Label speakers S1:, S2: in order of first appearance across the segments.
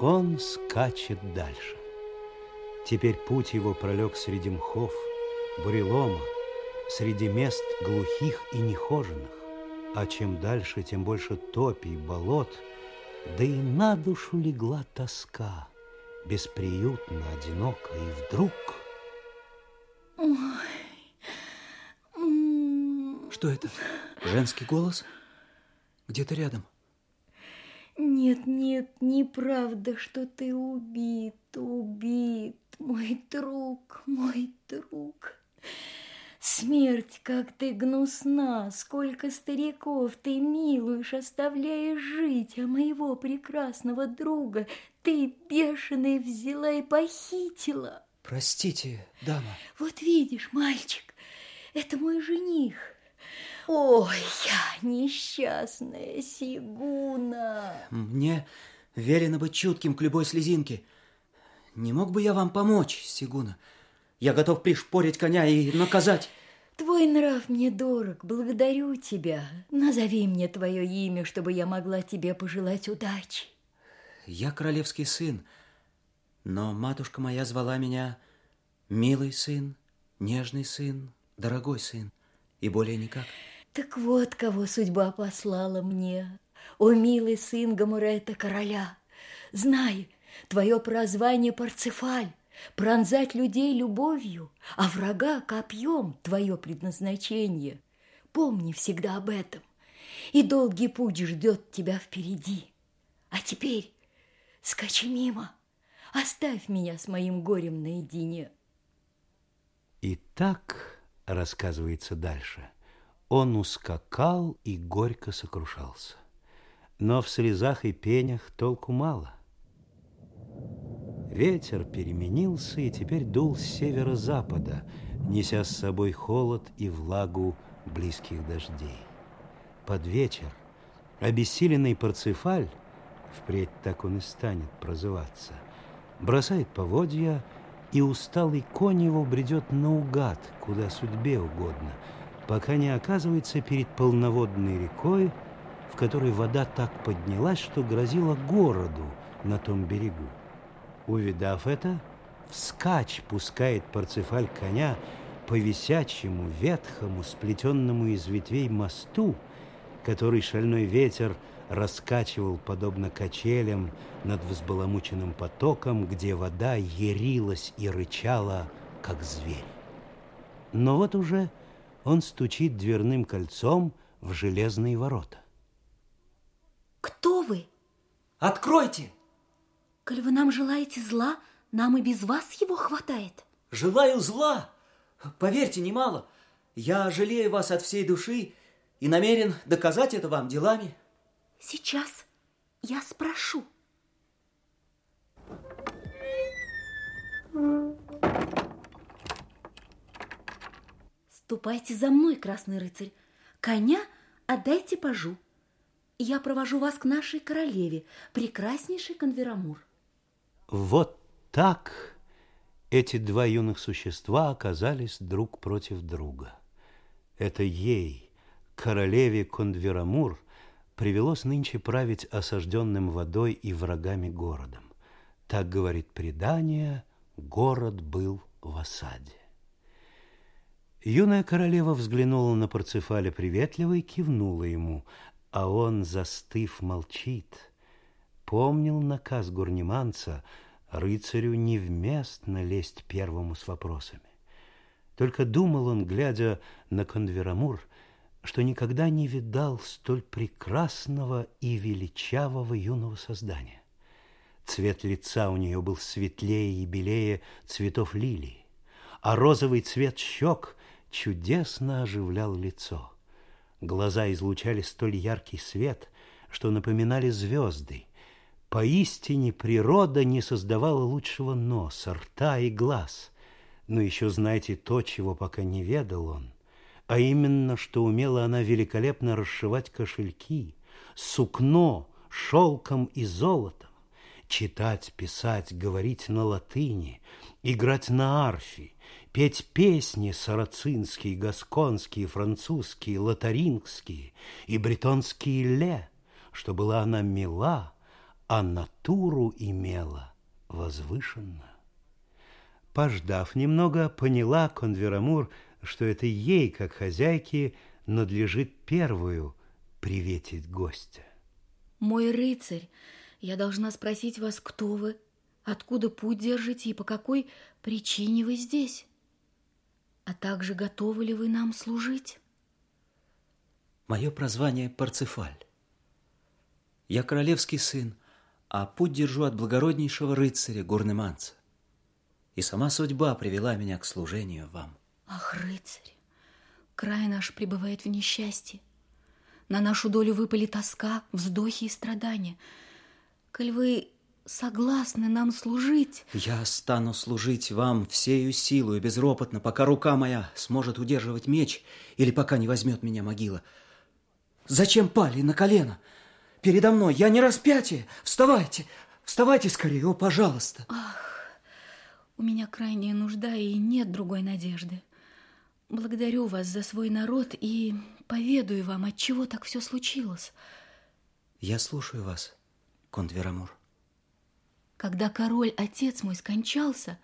S1: Он скачет дальше. Теперь путь его пролег среди мхов, бурелома, среди мест глухих и нехоженных. А чем дальше, тем больше топий, болот, да и на душу легла тоска, бесприютно, одиноко, и вдруг...
S2: Ой.
S3: Что это? Женский голос? Где-то рядом.
S2: Нет, нет, неправда, что ты убит, убит, мой друг, мой друг. Смерть, как ты гнусна, сколько стариков ты милуешь, оставляешь жить, а моего прекрасного друга ты, бешеный, взяла и похитила.
S3: Простите, дама.
S2: Вот видишь, мальчик, это мой жених. Ой, я несчастная Сигуна.
S3: Мне велено быть чутким к любой слезинке. Не мог бы я вам помочь, Сигуна? Я готов пришпорить коня и наказать.
S2: Твой нрав мне дорог, благодарю тебя. Назови мне твое имя, чтобы я могла тебе пожелать удачи.
S3: Я королевский сын, но матушка моя звала меня милый сын, нежный сын, дорогой сын, и более никак.
S2: Так вот, кого судьба послала мне. О, милый сын Гамурета короля, знай, твое прозвание Парцефаль, пронзать людей любовью, а врага копьем твое предназначение. Помни всегда об этом, и долгий путь ждет тебя впереди. А теперь скачи мимо, оставь меня с моим горем наедине.
S1: И так, рассказывается дальше, он ускакал и горько сокрушался. Но в слезах и пенях толку мало – Ветер переменился и теперь дул с северо-запада, неся с собой холод и влагу близких дождей. Под вечер обессиленный Парцефаль, впредь так он и станет прозываться, бросает поводья, и усталый конь его бредет наугад, куда судьбе угодно, пока не оказывается перед полноводной рекой, в которой вода так поднялась, что грозила городу на том берегу. Увидав это, вскачь пускает Парцефаль коня по висячему, ветхому, сплетенному из ветвей мосту, который шальной ветер раскачивал, подобно качелям, над взбаламученным потоком, где вода ярилась и рычала, как зверь. Но вот уже он стучит дверным кольцом в железные ворота.
S2: Кто вы?
S3: Откройте!
S2: Коль вы нам желаете зла, нам и без вас его хватает.
S3: Желаю зла. Поверьте, немало. Я жалею вас от всей души и намерен доказать это вам делами.
S2: Сейчас я спрошу. Ступайте за мной, красный рыцарь. Коня отдайте пажу. Я провожу вас к нашей королеве, прекраснейшей Конверамур.
S1: Вот так эти два юных существа оказались друг против друга. Это ей, королеве Кондверамур, привелось нынче править осажденным водой и врагами городом. Так говорит предание, город был в осаде. Юная королева взглянула на Парцефаля приветливо и кивнула ему, а он, застыв, молчит – помнил наказ гурниманца рыцарю невместно лезть первому с вопросами. Только думал он, глядя на Конверамур, что никогда не видал столь прекрасного и величавого юного создания. Цвет лица у нее был светлее и белее цветов лилии, а розовый цвет щек чудесно оживлял лицо. Глаза излучали столь яркий свет, что напоминали звезды, Поистине природа не создавала лучшего носа, рта и глаз. Но еще знаете то, чего пока не ведал он, а именно, что умела она великолепно расшивать кошельки, сукно, шелком и золотом, читать, писать, говорить на латыни, играть на арфе, петь песни сарацинские, гасконские, французские, лотарингские и бретонские ле, что была она мила, а натуру имела возвышенно. Пождав немного, поняла Конверамур, что это ей, как хозяйке, надлежит первую приветить гостя.
S2: Мой рыцарь, я должна спросить вас, кто вы, откуда путь держите и по какой причине вы здесь, а также готовы ли вы нам служить?
S3: Мое прозвание Парцефаль. Я королевский сын, а путь держу от благороднейшего рыцаря Гурнеманца. И сама судьба привела меня к служению вам.
S2: Ах, рыцарь, край наш пребывает в несчастье. На нашу долю выпали тоска, вздохи и страдания. Коль вы согласны нам служить...
S3: Я стану служить вам всею силу и безропотно, пока рука моя сможет удерживать меч или пока не возьмет меня могила. Зачем пали на колено? Передо мной я не распятие. Вставайте, вставайте скорее, о, пожалуйста.
S2: Ах, у меня крайняя нужда и нет другой надежды. Благодарю вас за свой народ и поведаю вам, от чего так все случилось.
S3: Я слушаю вас, Контверамур.
S2: Когда король, отец мой, скончался,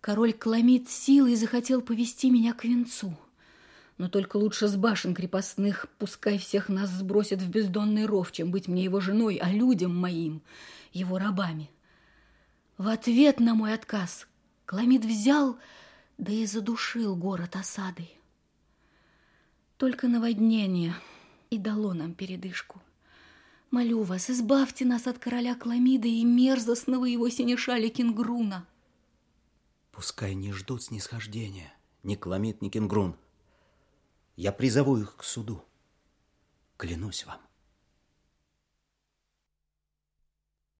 S2: король Кламит силой захотел повести меня к венцу. Но только лучше с башен крепостных пускай всех нас сбросят в бездонный ров, чем быть мне его женой, а людям моим, его рабами. В ответ на мой отказ Кламит взял да и задушил город осадой. Только наводнение и дало нам передышку. Молю вас, избавьте нас от короля Кламида и мерзостного его синешаля Кингруна.
S3: Пускай не ждут снисхождения ни Кламид, ни Кингрун. Я призову их к суду. Клянусь вам.